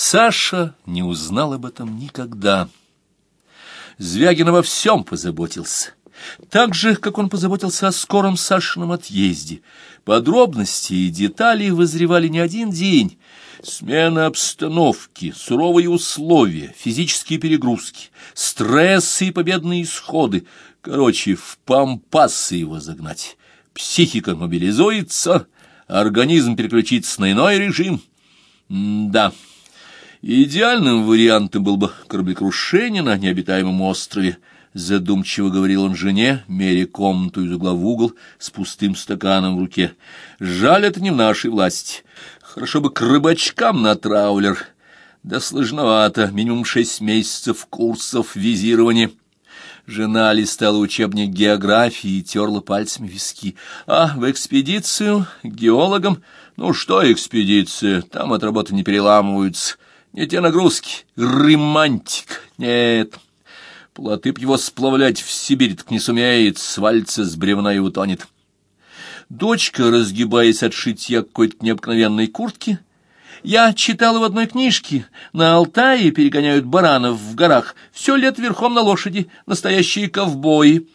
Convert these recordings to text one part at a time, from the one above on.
Саша не узнал об этом никогда. Звягин во всем позаботился. Так же, как он позаботился о скором Сашином отъезде. Подробности и детали вызревали не один день. Смена обстановки, суровые условия, физические перегрузки, стрессы и победные исходы. Короче, в пампасы его загнать. Психика мобилизуется, организм переключится на иной режим. М да... Идеальным вариантом был бы кораблекрушение на необитаемом острове, задумчиво говорил он жене, меря комнату из угла в угол с пустым стаканом в руке. Жаль, это не в нашей власти. Хорошо бы к рыбачкам на траулер. Да сложновато, минимум шесть месяцев курсов визирования. Жена листала учебник географии и терла пальцами виски. А в экспедицию, геологам? Ну что экспедиция, там от работы не переламываются. Не те нагрузки. Романтик. Нет. Плоты б его сплавлять в Сибирь так не сумеет, свалится с бревна и утонет. Дочка, разгибаясь от шитья какой-то необыкновенной куртки, я читала в одной книжке, на Алтае перегоняют баранов в горах, все лет верхом на лошади, настоящие ковбои.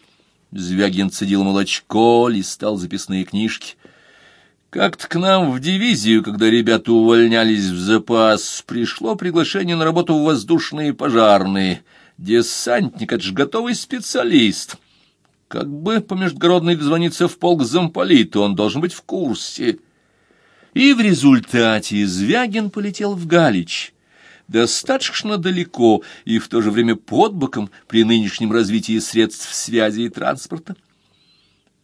Звягин цедил молочко, листал записные книжки. Как-то к нам в дивизию, когда ребята увольнялись в запас, пришло приглашение на работу в воздушные пожарные. Десантник — это ж готовый специалист. Как бы по междугородной дозвониться в полк замполита, он должен быть в курсе. И в результате Звягин полетел в Галич. Достаточно далеко и в то же время под боком при нынешнем развитии средств связи и транспорта.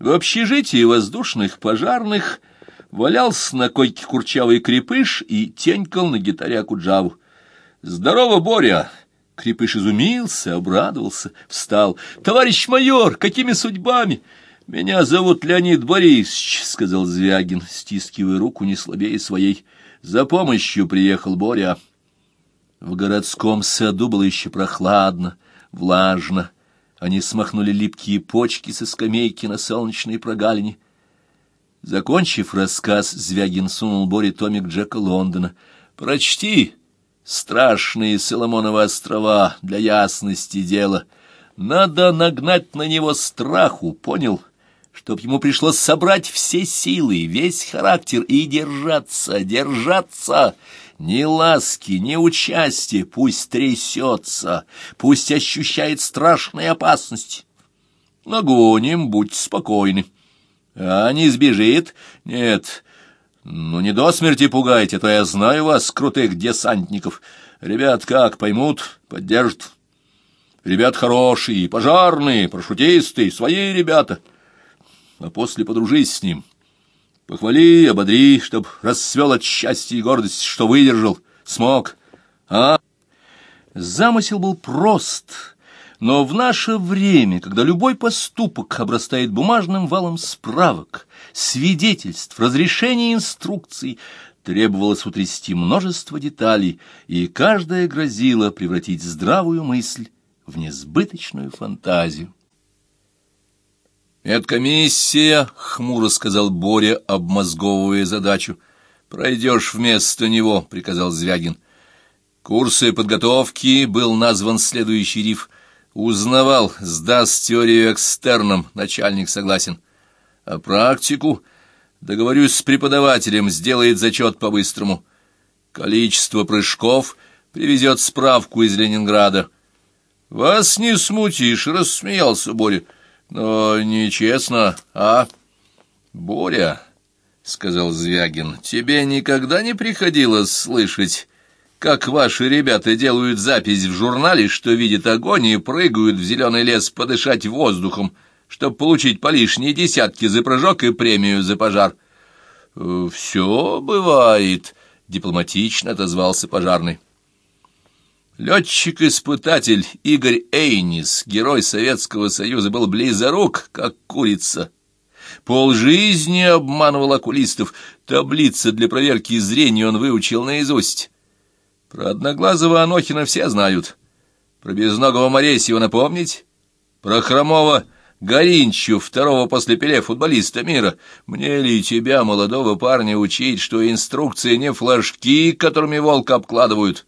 В общежитии воздушных пожарных валялся на койке курчавый крепыш и тенькал на гитаре Акуджаву. «Здорово, Боря!» Крепыш изумился, обрадовался, встал. «Товарищ майор, какими судьбами?» «Меня зовут Леонид Борисович», — сказал Звягин, стискивая руку не слабее своей. «За помощью приехал Боря». В городском саду было еще прохладно, влажно. Они смахнули липкие почки со скамейки на солнечной прогалине. Закончив рассказ, Звягин сунул Боре томик Джека Лондона. «Прочти страшные Соломоновы острова для ясности дела. Надо нагнать на него страху, понял?» чтоб ему пришлось собрать все силы, весь характер и держаться, держаться. Ни ласки, ни участия, пусть трясется, пусть ощущает страшные опасности. Нагоним, будь спокойны. А не сбежит? Нет. Ну, не до смерти пугайте, а то я знаю вас, крутых десантников. Ребят как, поймут, поддержат. Ребят хорошие, пожарные, парашютисты, свои ребята. А после подружись с ним. Похвали, ободри, чтоб расцвел от счастья и гордости, что выдержал, смог. А? Замысел был прост но в наше время, когда любой поступок обрастает бумажным валом справок, свидетельств, разрешений инструкций, требовалось утрясти множество деталей, и каждая грозила превратить здравую мысль в несбыточную фантазию. «Медкомиссия», — хмуро сказал Боря, обмозговывая задачу. «Пройдешь вместо него», — приказал Звягин. Курсы подготовки был назван следующий риф — Узнавал, сдаст теорию экстерном, начальник согласен. А практику, договорюсь с преподавателем, сделает зачет по-быстрому. Количество прыжков привезет справку из Ленинграда. Вас не смутишь, рассмеялся Боря. Но нечестно, а? Боря, — сказал Звягин, — тебе никогда не приходилось слышать как ваши ребята делают запись в журнале, что видят огонь и прыгают в зеленый лес подышать воздухом, чтобы получить по лишней десятке за прыжок и премию за пожар. «Э, «Все бывает», — дипломатично отозвался пожарный. Летчик-испытатель Игорь Эйнис, герой Советского Союза, был близорук, как курица. Пол жизни обманывал окулистов, таблицы для проверки зрения он выучил наизусть. Про одноглазого Анохина все знают. Про безногого Моресьева напомнить? Про хромого Горинчу, второго после Пеле футболиста мира. Мне ли тебя, молодого парня, учить, что инструкции не флажки, которыми волка обкладывают,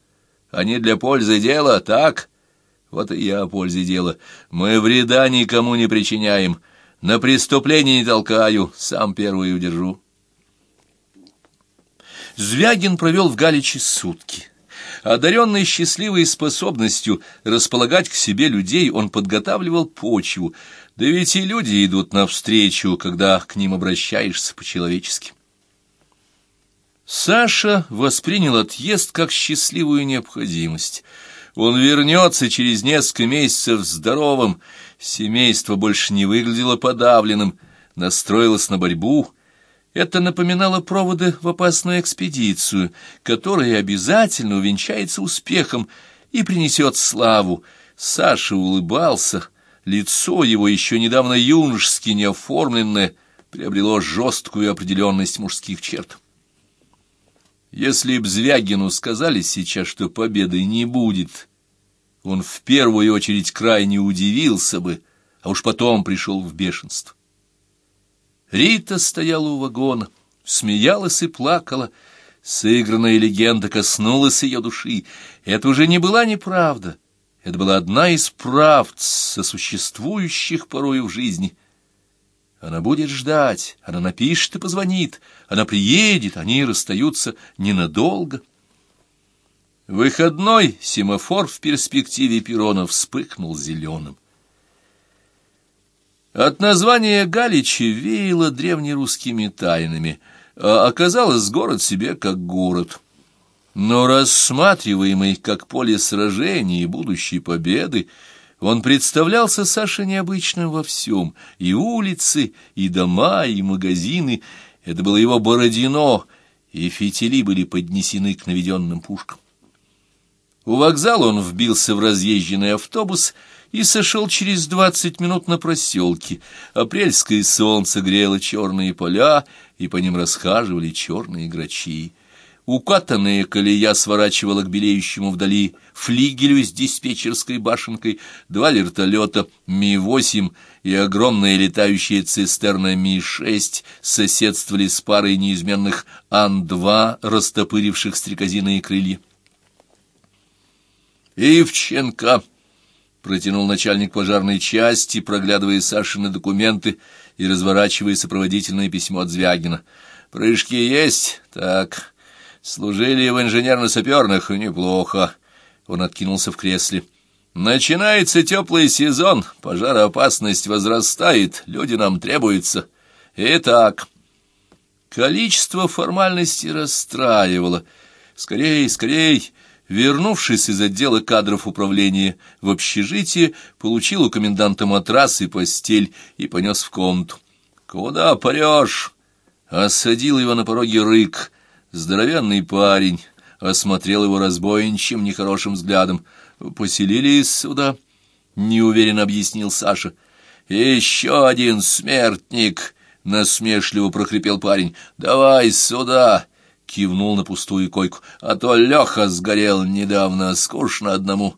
Они для пользы дела, так? Вот и я о пользе дела. Мы вреда никому не причиняем. На преступление не толкаю, сам первый удержу. Звягин провел в Галиче сутки. Одаренный счастливой способностью располагать к себе людей, он подготавливал почву, да ведь и люди идут навстречу, когда к ним обращаешься по-человечески. Саша воспринял отъезд как счастливую необходимость. Он вернется через несколько месяцев здоровым, семейство больше не выглядело подавленным, настроилось на борьбу — это напоминало проводы в опасную экспедицию, которая обязательно увенчается успехом и принесет славу. Саша улыбался, лицо его, еще недавно юношески неоформленное, приобрело жесткую определенность мужских черт. Если б Звягину сказали сейчас, что победы не будет, он в первую очередь крайне удивился бы, а уж потом пришел в бешенство. Рита стояла у вагона, смеялась и плакала. Сыгранная легенда коснулась ее души. Это уже не была неправда. Это была одна из правд, сосуществующих порою в жизни. Она будет ждать, она напишет и позвонит, она приедет, они расстаются ненадолго. Выходной семафор в перспективе перрона вспыхнул зеленым. От названия Галичи веяло древнерусскими тайнами, а оказалось город себе как город. Но рассматриваемый как поле сражений и будущей победы, он представлялся Саше необычным во всем, и улицы, и дома, и магазины. Это было его Бородино, и фитили были поднесены к наведенным пушкам. У вокзала он вбился в разъезженный автобус и сошел через двадцать минут на проселке. Апрельское солнце грело черные поля, и по ним расхаживали черные грачи. Укатанная колея сворачивала к белеющему вдали флигелю с диспетчерской башенкой, два вертолета Ми-8 и огромная летающая цистерна Ми-6 соседствовали с парой неизменных Ан-2, растопыривших стрекозиные крылья. «Ивченко!» Протянул начальник пожарной части, проглядывая Сашины документы и разворачивая сопроводительное письмо от Звягина. «Прыжки есть? Так. Служили в инженерно-саперных? Неплохо». Он откинулся в кресле. «Начинается теплый сезон, пожароопасность возрастает, люди нам требуются. Итак...» Количество формальностей расстраивало. «Скорей, скорей!» Вернувшись из отдела кадров управления в общежитие, получил у коменданта матрас и постель и понес в комнату. «Куда порешь?» Осадил его на пороге рык. Здоровенный парень осмотрел его разбойничьим нехорошим взглядом. «Поселились сюда?» — неуверенно объяснил Саша. «Еще один смертник!» — насмешливо прохрипел парень. «Давай сюда!» Кивнул на пустую койку. «А то Леха сгорел недавно, скучно одному».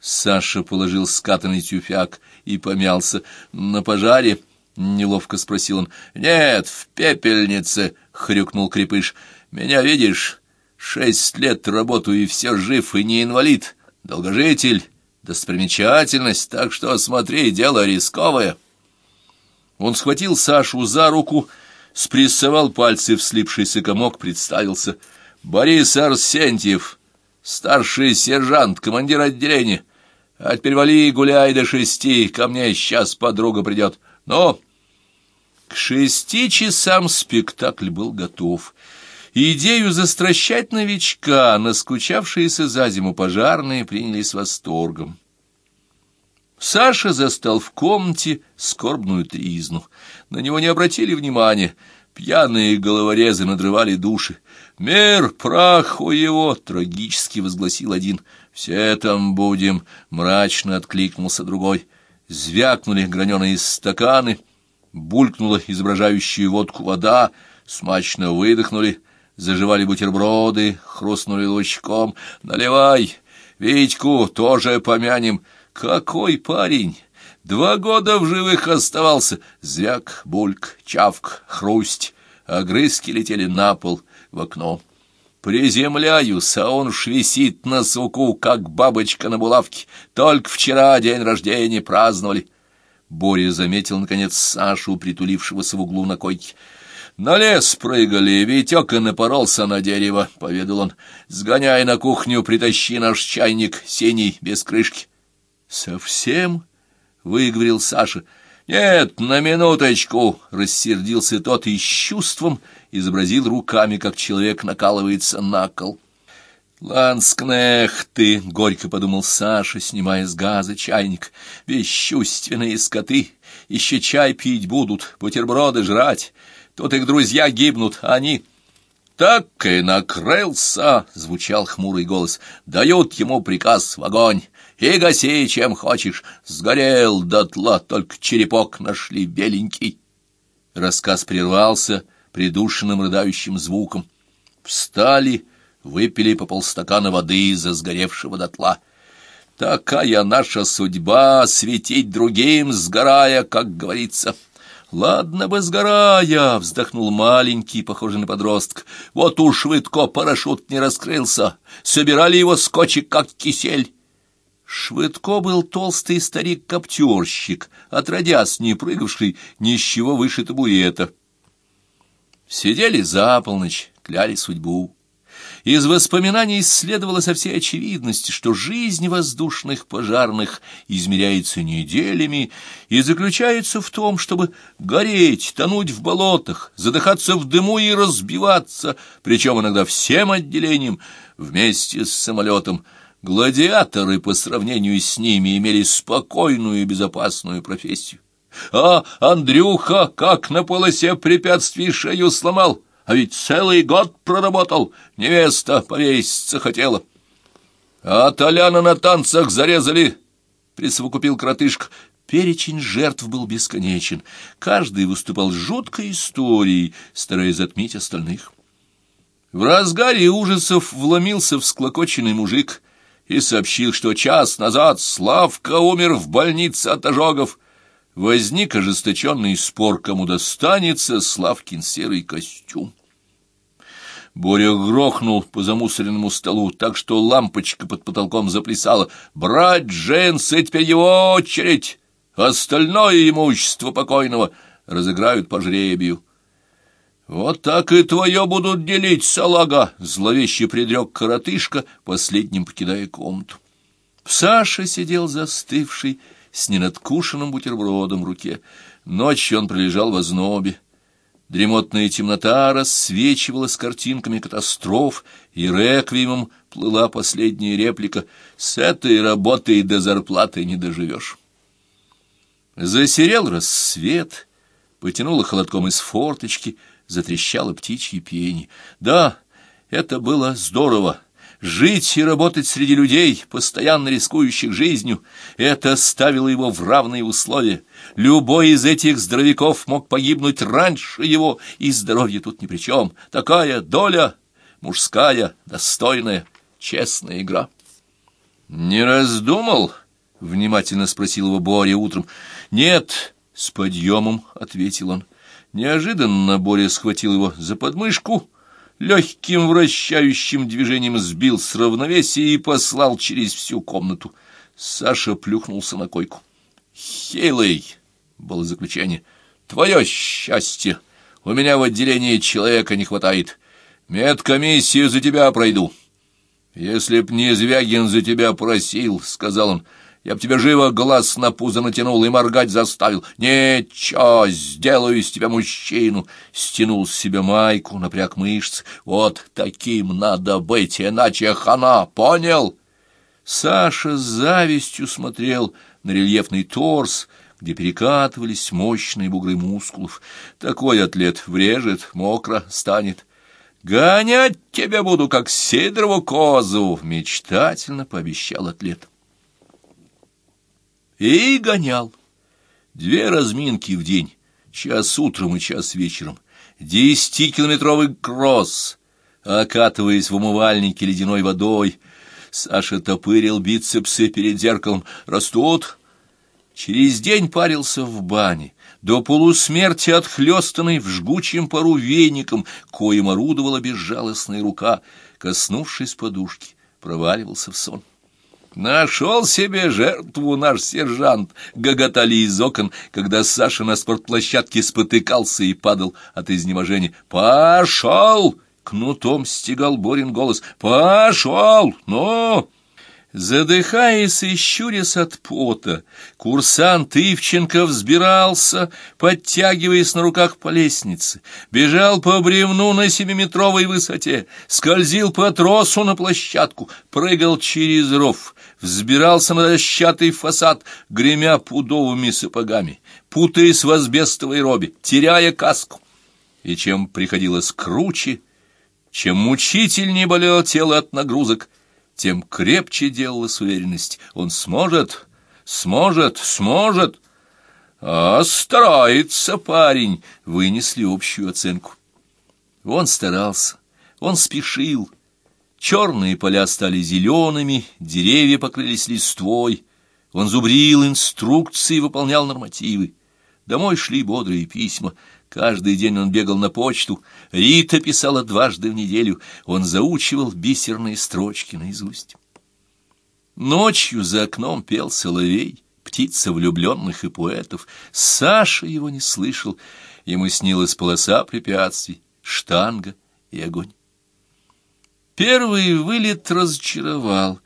Саша положил скатанный тюфяк и помялся. «На пожаре?» — неловко спросил он. «Нет, в пепельнице», — хрюкнул крепыш. «Меня видишь? Шесть лет работаю и все жив, и не инвалид. Долгожитель, достопримечательность, так что, смотри, дело рисковое». Он схватил Сашу за руку спрессовал пальцы в слипшийся комок, представился. «Борис Арсентьев, старший сержант, командир отделения. А теперь вали гуляй до шести, ко мне сейчас подруга придет. Но...» К шести часам спектакль был готов. Идею застращать новичка, наскучавшиеся за зиму пожарные, приняли с восторгом. Саша застал в комнате скорбную тризну. На него не обратили внимания. Пьяные головорезы надрывали души. «Мир праху его!» — трагически возгласил один. «Все там будем!» — мрачно откликнулся другой. Звякнули граненые стаканы, булькнула изображающая водку вода, смачно выдохнули, заживали бутерброды, хрустнули лучком. «Наливай! Витьку тоже помянем!» Какой парень! Два года в живых оставался. Звяк, бульк, чавк, хрусть. Огрызки летели на пол, в окно. Приземляюсь, а он уж висит на суку, как бабочка на булавке. Только вчера день рождения праздновали. Боря заметил, наконец, Сашу, притулившегося в углу на койке. «На лес прыгали, Витек и напоролся на дерево», — поведал он. «Сгоняй на кухню, притащи наш чайник, синий, без крышки». «Совсем?» — выговорил Саша. «Нет, на минуточку!» — рассердился тот и с чувством изобразил руками, как человек накалывается на кол. «Ланскнех ты!» — горько подумал Саша, снимая с газа чайник. «Бесчувственные скоты! Еще чай пить будут, бутерброды жрать. Тут их друзья гибнут, а они...» «Так и накрылся!» — звучал хмурый голос. «Дают ему приказ в огонь, и гаси, чем хочешь. Сгорел дотла, только черепок нашли беленький». Рассказ прервался придушенным рыдающим звуком. Встали выпили по полстакана воды из-за сгоревшего дотла. Такая наша судьба — светить другим, сгорая, как говорится. «Ладно бы сгорая!» — вздохнул маленький, похожий на подростка. «Вот уж Швыдко парашют не раскрылся. Собирали его скотчик, как кисель». Швыдко был толстый старик-коптерщик, отродясь не прыгавший ни с чего выше табурета. Сидели за полночь, кляли судьбу. Из воспоминаний следовало со всей очевидности, что жизнь воздушных пожарных измеряется неделями и заключается в том, чтобы гореть, тонуть в болотах, задыхаться в дыму и разбиваться, причем иногда всем отделением вместе с самолетом. Гладиаторы по сравнению с ними имели спокойную и безопасную профессию. А Андрюха как на полосе препятствий шею сломал — а ведь целый год проработал, невеста повеситься хотела. А Толяна на танцах зарезали, — присовокупил кротышка. Перечень жертв был бесконечен. Каждый выступал с жуткой историей, стараясь затмить остальных. В разгаре ужасов вломился всклокоченный мужик и сообщил, что час назад Славка умер в больнице от ожогов. Возник ожесточенный спор, кому достанется Славкин серый костюм. Боря грохнул по замусоренному столу, так что лампочка под потолком заплясала. «Брать джинсы, теперь его очередь! Остальное имущество покойного разыграют по жребию». «Вот так и твое будут делить, салага!» — зловеще предрек коротышка, последним покидая комнату. Саша сидел застывший, с ненадкушенным бутербродом в руке. Ночью он пролежал в ознобе. Дремотная темнота рассвечивала с картинками катастроф, и реквиемом плыла последняя реплика «С этой работой до зарплаты не доживешь». Засерел рассвет, потянуло холодком из форточки, затрещало птичье пение. Да, это было здорово, Жить и работать среди людей, постоянно рискующих жизнью, это ставило его в равные условия. Любой из этих здоровяков мог погибнуть раньше его, и здоровье тут ни при чем. Такая доля, мужская, достойная, честная игра. «Не раздумал?» — внимательно спросил его Боря утром. «Нет», — с подъемом ответил он. Неожиданно Боря схватил его за подмышку легким вращающим движением сбил с равновесия и послал через всю комнату. Саша плюхнулся на койку. «Хилый!» — было заключение. «Твое счастье! У меня в отделении человека не хватает. Медкомиссию за тебя пройду». «Если б не Звягин за тебя просил», — сказал он, — я б тебе живо глаз на пузо натянул и моргать заставил. Ничего, сделаю из тебя мужчину. Стянул с себя майку, напряг мышцы. Вот таким надо быть, иначе хана, понял? Саша с завистью смотрел на рельефный торс, где перекатывались мощные бугры мускулов. Такой атлет врежет, мокро станет. «Гонять тебя буду, как Сидорову козу!» — мечтательно пообещал атлет. И гонял. Две разминки в день, час утром и час вечером. Десятикилометровый кросс, окатываясь в умывальнике ледяной водой. Саша топырил бицепсы перед зеркалом. Растут. Через день парился в бане, до полусмерти отхлестанный в жгучем пару веником, коим орудовала безжалостная рука — коснувшись подушки, проваливался в сон. «Нашел себе жертву наш сержант!» — гоготали из окон, когда Саша на спортплощадке спотыкался и падал от изнеможения. «Пошел!» — кнутом стегал Борин голос. «Пошел! Ну!» Задыхаясь и щурясь от пота, курсант Ивченко взбирался, подтягиваясь на руках по лестнице, бежал по бревну на семиметровой высоте, скользил по тросу на площадку, прыгал через ров, взбирался на дощатый фасад, гремя пудовыми сапогами, путаясь в асбестовой робе, теряя каску. И чем приходилось круче, чем мучительнее болело тело от нагрузок, тем крепче делалась уверенность. Он сможет, сможет, сможет. А старается парень, вынесли общую оценку. Он старался, он спешил. Черные поля стали зелеными, деревья покрылись листвой. Он зубрил инструкции, выполнял нормативы. Домой шли бодрые письма — Каждый день он бегал на почту. Рита писала дважды в неделю. Он заучивал бисерные строчки наизусть. Ночью за окном пел соловей, птица влюбленных и поэтов. Саша его не слышал. Ему снилась полоса препятствий, штанга и огонь. Первый вылет разочаровал.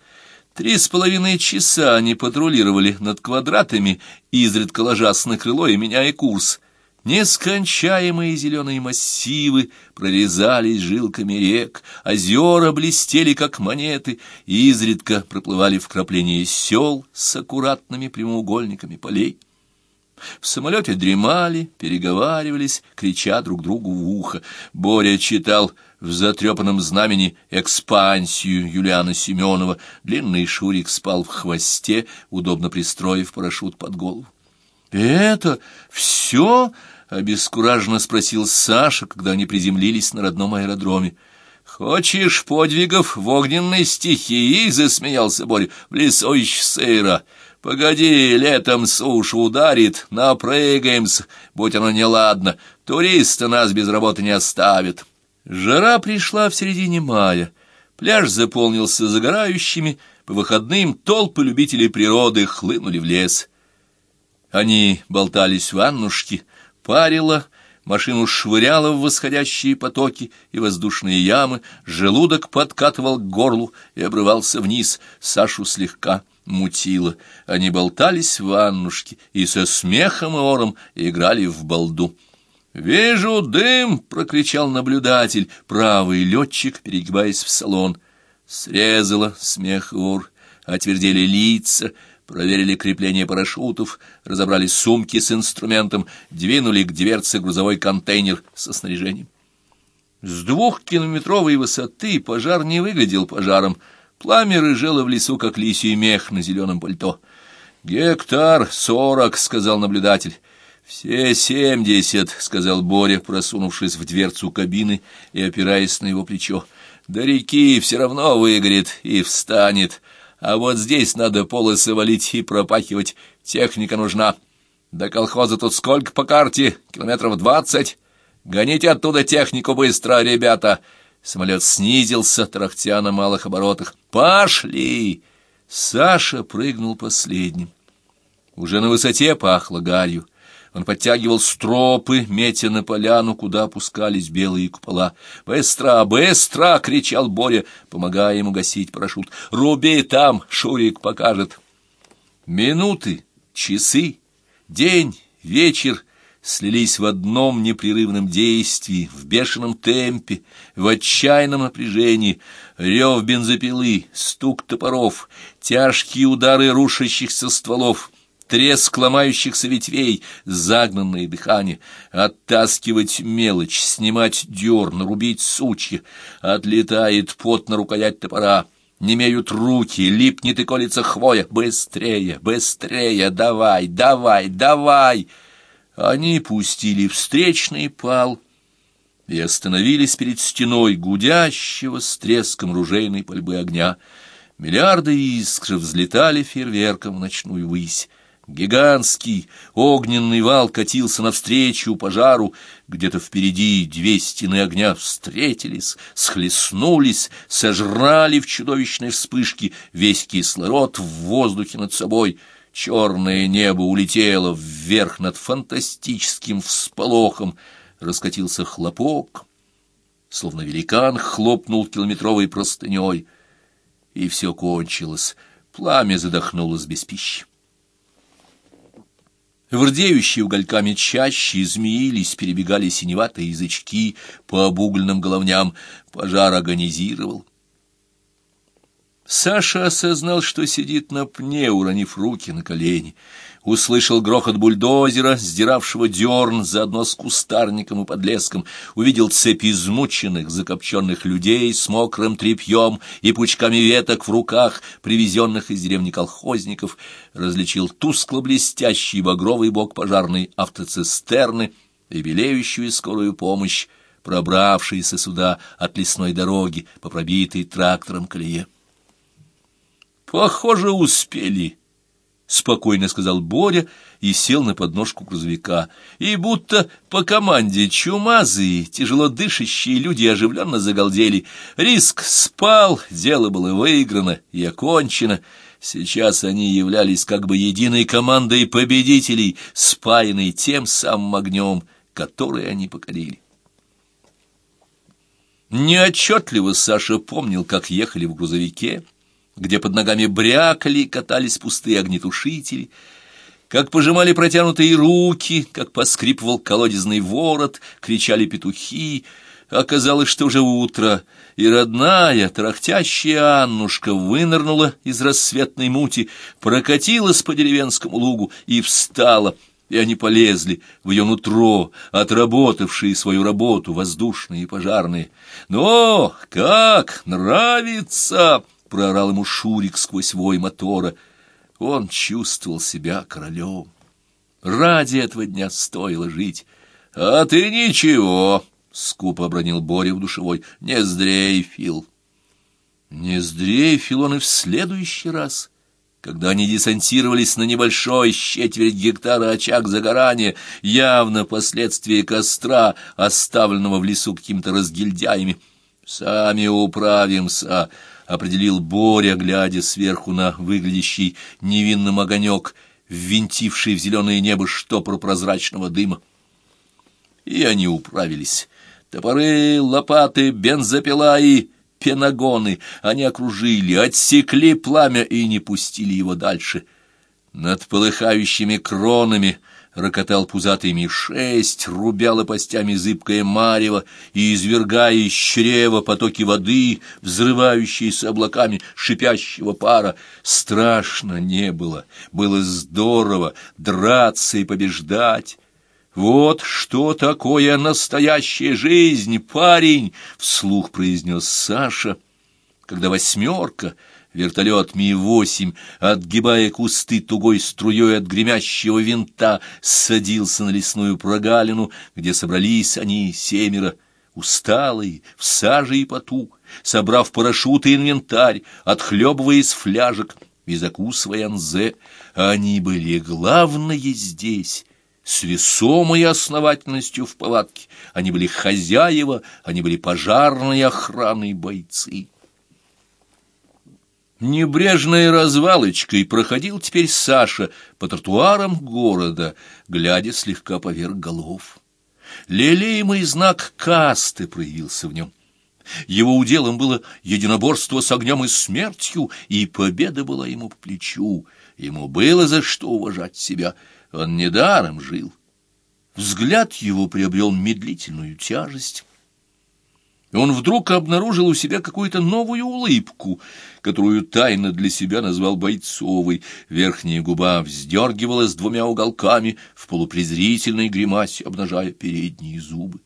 Три с половиной часа они патрулировали над квадратами, изредка ложась на крыло и меняя курс — Нескончаемые зеленые массивы прорезались жилками рек, озера блестели, как монеты, и изредка проплывали вкрапления сел с аккуратными прямоугольниками полей. В самолете дремали, переговаривались, крича друг другу в ухо. Боря читал в затрепанном знамени экспансию Юлиана Семенова. Длинный Шурик спал в хвосте, удобно пристроив парашют под голову. «Это все?» — обескураженно спросил Саша, когда они приземлились на родном аэродроме. «Хочешь подвигов в огненной стихии?» — засмеялся Боря. «В лесу ищ сыра. Погоди, летом сушу ударит, напрыгаемся, будь оно неладно. Туристы нас без работы не оставят». Жара пришла в середине мая. Пляж заполнился загорающими, по выходным толпы любителей природы хлынули в лес. Они болтались в ваннушке, парило, машину швыряло в восходящие потоки и воздушные ямы, желудок подкатывал к горлу и обрывался вниз, Сашу слегка мутило. Они болтались в ваннушке и со смехом и ором играли в балду. «Вижу дым!» — прокричал наблюдатель, правый летчик, перегибаясь в салон. Срезало смех и ор, отвердели лица — проверили крепление парашютов, разобрали сумки с инструментом, двинули к дверце грузовой контейнер со снаряжением. С двухкилометровой высоты пожар не выглядел пожаром. Пламя рыжело в лесу, как лисий мех на зеленом пальто. «Гектар сорок», — сказал наблюдатель. «Все семьдесят», — сказал Боря, просунувшись в дверцу кабины и опираясь на его плечо. «До реки все равно выгорит и встанет». А вот здесь надо полосы валить и пропахивать. Техника нужна. До колхоза тут сколько по карте? Километров двадцать? Гоните оттуда технику быстро, ребята!» Самолет снизился, трахтя на малых оборотах. «Пошли!» Саша прыгнул последним. Уже на высоте пахло гарью. Он подтягивал стропы, метя на поляну, куда опускались белые купола. «Быстро, быстро!» — кричал Боря, помогая ему гасить парашют. «Руби там, Шурик покажет!» Минуты, часы, день, вечер слились в одном непрерывном действии, в бешеном темпе, в отчаянном напряжении. Рев бензопилы, стук топоров, тяжкие удары рушащихся стволов — треск ломающихся ветвей, загнанное дыхание, оттаскивать мелочь, снимать дерн, рубить сучья, отлетает пот на рукоять топора, немеют руки, липнет и колется хвоя. Быстрее, быстрее, давай, давай, давай! Они пустили встречный пал и остановились перед стеной гудящего с треском ружейной пальбы огня. Миллиарды искр взлетали фейерверком в ночную высь. Гигантский огненный вал катился навстречу пожару. Где-то впереди две стены огня встретились, схлестнулись, сожрали в чудовищной вспышке весь кислород в воздухе над собой. Черное небо улетело вверх над фантастическим всполохом. Раскатился хлопок, словно великан хлопнул километровой простыней. И все кончилось. Пламя задохнулось без пищи. В угольками чаще змеились, перебегали синеватые язычки по обугленным головням. Пожар агонизировал. Саша осознал, что сидит на пне, уронив руки на колени. Услышал грохот бульдозера, сдиравшего дерн заодно с кустарником и подлеском. Увидел цепь измученных, закопченных людей с мокрым тряпьем и пучками веток в руках, привезенных из деревни колхозников. Различил тускло-блестящий багровый бок пожарной автоцистерны и белеющую скорую помощь, пробравшиеся сюда от лесной дороги по пробитой трактором колее. «Похоже, успели», — спокойно сказал Боря и сел на подножку грузовика. И будто по команде чумазые, тяжело дышащие люди оживленно загалдели. Риск спал, дело было выиграно и окончено. Сейчас они являлись как бы единой командой победителей, спаянной тем самым огнем, который они покорили. Неотчетливо Саша помнил, как ехали в грузовике, где под ногами брякали катались пустые огнетушители, как пожимали протянутые руки, как поскрипывал колодезный ворот, кричали петухи. Оказалось, что уже утро, и родная, трахтящая Аннушка вынырнула из рассветной мути, прокатилась по деревенскому лугу и встала — и они полезли в ее нутро, отработавшие свою работу воздушные и пожарные. «Но как нравится!» — проорал ему Шурик сквозь вой мотора. Он чувствовал себя королем. Ради этого дня стоило жить. — А ты ничего, — скупо обронил Боря в душевой, — не сдрейфил. Не сдрейфил он и в следующий раз, когда они десантировались на небольшой четверть гектара очаг загорания, явно последствия костра, оставленного в лесу какими-то разгильдяями. «Сами управимся», определил Боря, глядя сверху на выглядящий невинным огонек, ввинтивший в зеленое небо штопор прозрачного дыма. И они управились. Топоры, лопаты, бензопила и пенагоны они окружили, отсекли пламя и не пустили его дальше. Над полыхающими кронами рокотал пузатый ми-6, рубя лопастями зыбкое марево и извергая из чрева потоки воды, взрывающиеся облаками шипящего пара. Страшно не было, было здорово драться и побеждать. «Вот что такое настоящая жизнь, парень!» — вслух произнес Саша, когда восьмерка — Вертолет Ми-8, отгибая кусты тугой струей от гремящего винта, садился на лесную прогалину, где собрались они семеро, усталые, в саже и поту, собрав парашют и инвентарь, отхлебывая из фляжек и закусывая анзе. Они были главные здесь, с весомой основательностью в повадке. Они были хозяева, они были пожарные охраны бойцы. Небрежной развалочкой проходил теперь Саша по тротуарам города, глядя слегка поверх голов. Лелеемый знак касты проявился в нем. Его уделом было единоборство с огнем и смертью, и победа была ему по плечу. Ему было за что уважать себя. Он недаром жил. Взгляд его приобрел медлительную тяжесть. Он вдруг обнаружил у себя какую-то новую улыбку, которую тайно для себя назвал бойцовой. Верхняя губа вздергивалась двумя уголками в полупрезрительной гримасе, обнажая передние зубы.